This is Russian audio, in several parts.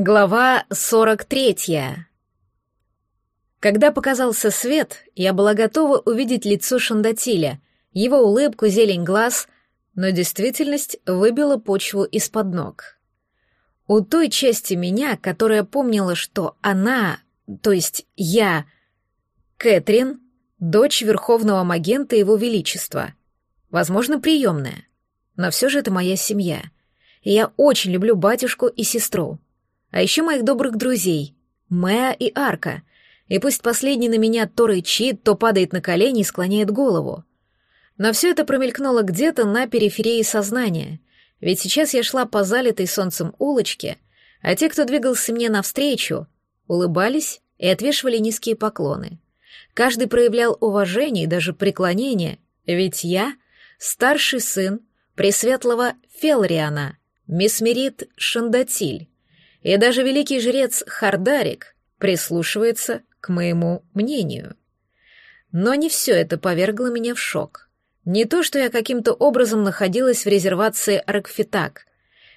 Глава 43. Когда показался свет, я была готова увидеть лицо Шандатиля, его улыбку, зелень глаз, но действительность выбила почву из-под ног. У той части меня, которая помнила, что она, то есть я, Кэтрин, дочь верховного магента Его Величества, возможно, приемная, но все же это моя семья, и я очень люблю батюшку и сестру. А еще моих добрых друзей, Мэа и Арка. И пусть последний на меня то рычит, то падает на колени и склоняет голову. Но все это промелькнуло где-то на периферии сознания. Ведь сейчас я шла по залитой солнцем улочке, а те, кто двигался мне навстречу, улыбались и отвешивали низкие поклоны. Каждый проявлял уважение и даже преклонение, ведь я — старший сын Пресветлого Фелриана, Месмерит Шандатиль, и даже великий жрец Хардарик прислушивается к моему мнению. Но не все это повергло меня в шок. Не то, что я каким-то образом находилась в резервации Аркфитак,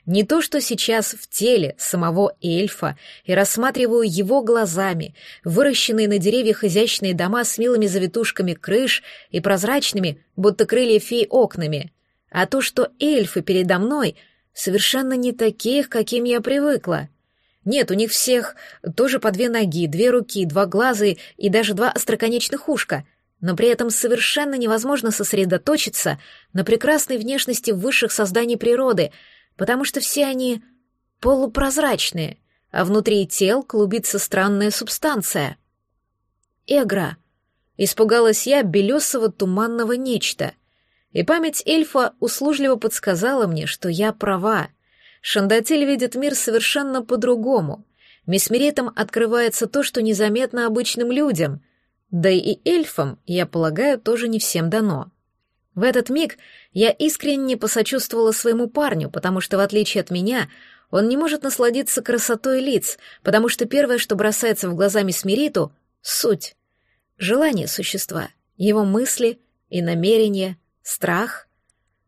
не то, что сейчас в теле самого эльфа и рассматриваю его глазами, выращенные на деревьях изящные дома с милыми завитушками крыш и прозрачными, будто крылья фей окнами, а то, что эльфы передо мной совершенно не таких, каким я привыкла — нет, у них всех тоже по две ноги, две руки, два глаза и даже два остроконечных ушка, но при этом совершенно невозможно сосредоточиться на прекрасной внешности высших созданий природы, потому что все они полупрозрачные, а внутри тел клубится странная субстанция. Эгра. Испугалась я белесого туманного нечто, и память эльфа услужливо подсказала мне, что я права — Шандатель видит мир совершенно по-другому. Месмеретом открывается то, что незаметно обычным людям, да и эльфам, я полагаю, тоже не всем дано. В этот миг я искренне посочувствовала своему парню, потому что, в отличие от меня, он не может насладиться красотой лиц, потому что первое, что бросается в глаза Месмериту — суть. Желание существа, его мысли и намерения, страх —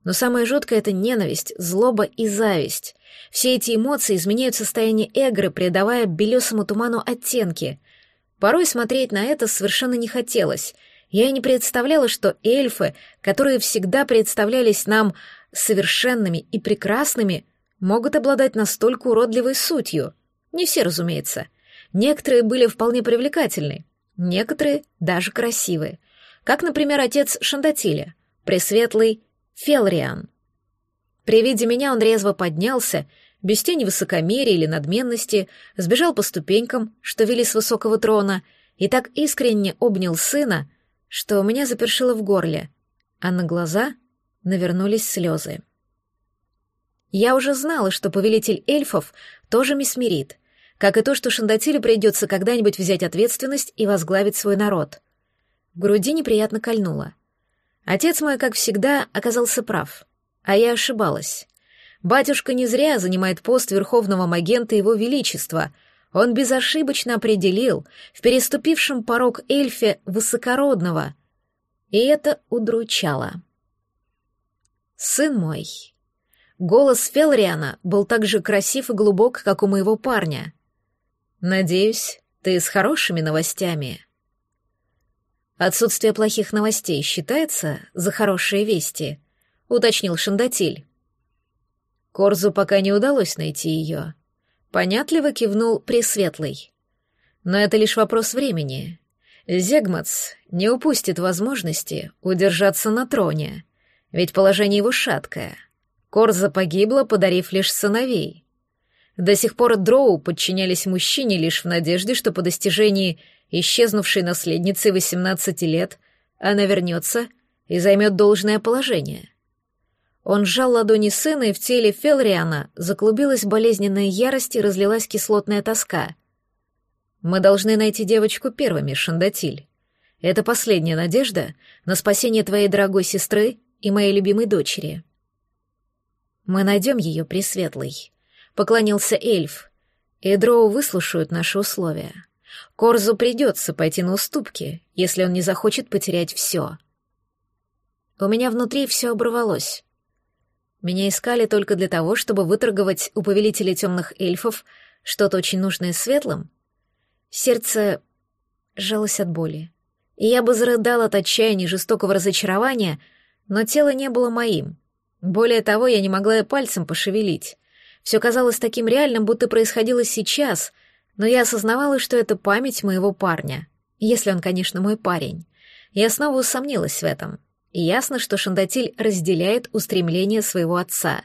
но самое жуткое — это ненависть, злоба и зависть. Все эти эмоции изменяют состояние эгры, придавая белесому туману оттенки. Порой смотреть на это совершенно не хотелось. Я и не представляла, что эльфы, которые всегда представлялись нам совершенными и прекрасными, могут обладать настолько уродливой сутью. Не все, разумеется. Некоторые были вполне привлекательны, некоторые даже красивые. Как, например, отец Шандатиля, пресветлый Фелриан. При виде меня он резво поднялся, без тени высокомерия или надменности, сбежал по ступенькам, что вели с высокого трона, и так искренне обнял сына, что у меня запершило в горле, а на глаза навернулись слезы. Я уже знала, что повелитель эльфов тоже месмерит, как и то, что Шандатилю придется когда-нибудь взять ответственность и возглавить свой народ. В груди неприятно кольнуло — Отец мой, как всегда, оказался прав, а я ошибалась. Батюшка не зря занимает пост верховного магента его величества. Он безошибочно определил в переступившем порог эльфе высокородного. И это удручало. «Сын мой». Голос Фелриана был так же красив и глубок, как у моего парня. «Надеюсь, ты с хорошими новостями». Отсутствие плохих новостей считается за хорошие вести, уточнил Шандатиль. Корзу пока не удалось найти ее. Понятливо кивнул Пресветлый. Но это лишь вопрос времени. Зегмац не упустит возможности удержаться на троне, ведь положение его шаткое. Корза погибла, подарив лишь сыновей. До сих пор дроу подчинялись мужчине лишь в надежде, что по достижении исчезнувшей наследницей 18 лет, она вернется и займет должное положение. Он сжал ладони сына, и в теле Фелриана заклубилась болезненная ярость и разлилась кислотная тоска. «Мы должны найти девочку первыми, Шандатиль. Это последняя надежда на спасение твоей дорогой сестры и моей любимой дочери». «Мы найдем ее, Пресветлый», — поклонился эльф, — «и дроу выслушают наши условия». Корзу придется пойти на уступки, если он не захочет потерять все. У меня внутри все оборвалось. Меня искали только для того, чтобы выторговать у повелителя темных эльфов Что-то очень нужное светлым? Сердце сжалось от боли. И я бы зарыдала от отчаяния жестокого разочарования, но тело не было моим. Более того, я не могла и пальцем пошевелить. Все казалось таким реальным, будто происходило сейчас, но я осознавала, что это память моего парня. Если он, конечно, мой парень. Я снова усомнилась в этом. И ясно, что Шандатиль разделяет устремления своего отца.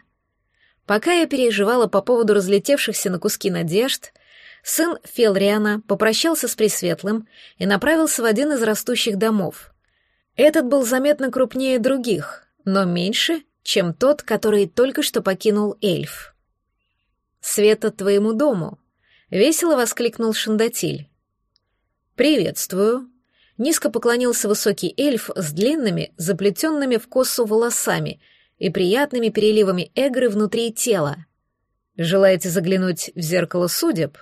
Пока я переживала по поводу разлетевшихся на куски надежд, сын Фелриана попрощался с Пресветлым и направился в один из растущих домов. Этот был заметно крупнее других, но меньше, чем тот, который только что покинул эльф. «Света твоему дому!» — весело воскликнул Шандатиль. «Приветствую!» Низко поклонился высокий эльф с длинными, заплетенными в косу волосами и приятными переливами эгры внутри тела. «Желаете заглянуть в зеркало судеб?»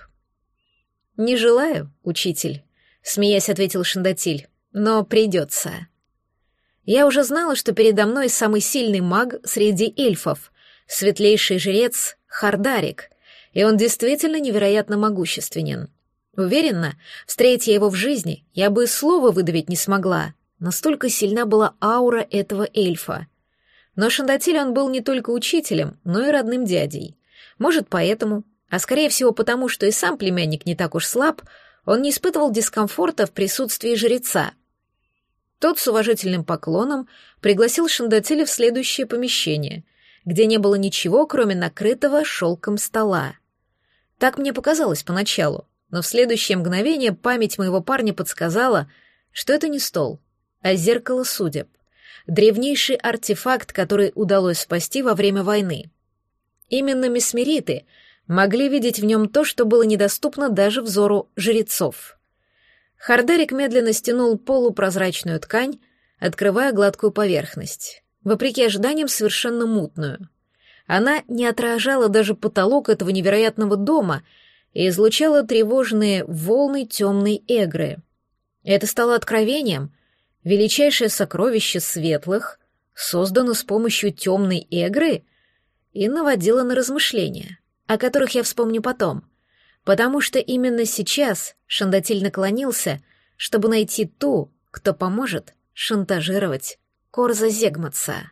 «Не желаю, учитель», — смеясь ответил Шандатиль, — «но придется». Я уже знала, что передо мной самый сильный маг среди эльфов, светлейший жрец Хардарик, и он действительно невероятно могущественен. Уверена, встретя его в жизни, я бы и слова выдавить не смогла. Настолько сильна была аура этого эльфа. Но Шандатиль он был не только учителем, но и родным дядей. Может, поэтому, а скорее всего потому, что и сам племянник не так уж слаб, он не испытывал дискомфорта в присутствии жреца. Тот с уважительным поклоном пригласил Шандатиля в следующее помещение, где не было ничего, кроме накрытого шелком стола. Так мне показалось поначалу но в следующее мгновение память моего парня подсказала, что это не стол, а зеркало судеб, древнейший артефакт, который удалось спасти во время войны. Именно месмериты могли видеть в нем то, что было недоступно даже взору жрецов. Хардарик медленно стянул полупрозрачную ткань, открывая гладкую поверхность, вопреки ожиданиям совершенно мутную. Она не отражала даже потолок этого невероятного дома — и излучала тревожные волны темной эгры. Это стало откровением. Величайшее сокровище светлых создано с помощью темной эгры и наводило на размышления, о которых я вспомню потом, потому что именно сейчас Шандатиль наклонился, чтобы найти ту, кто поможет шантажировать Корза Зегматса.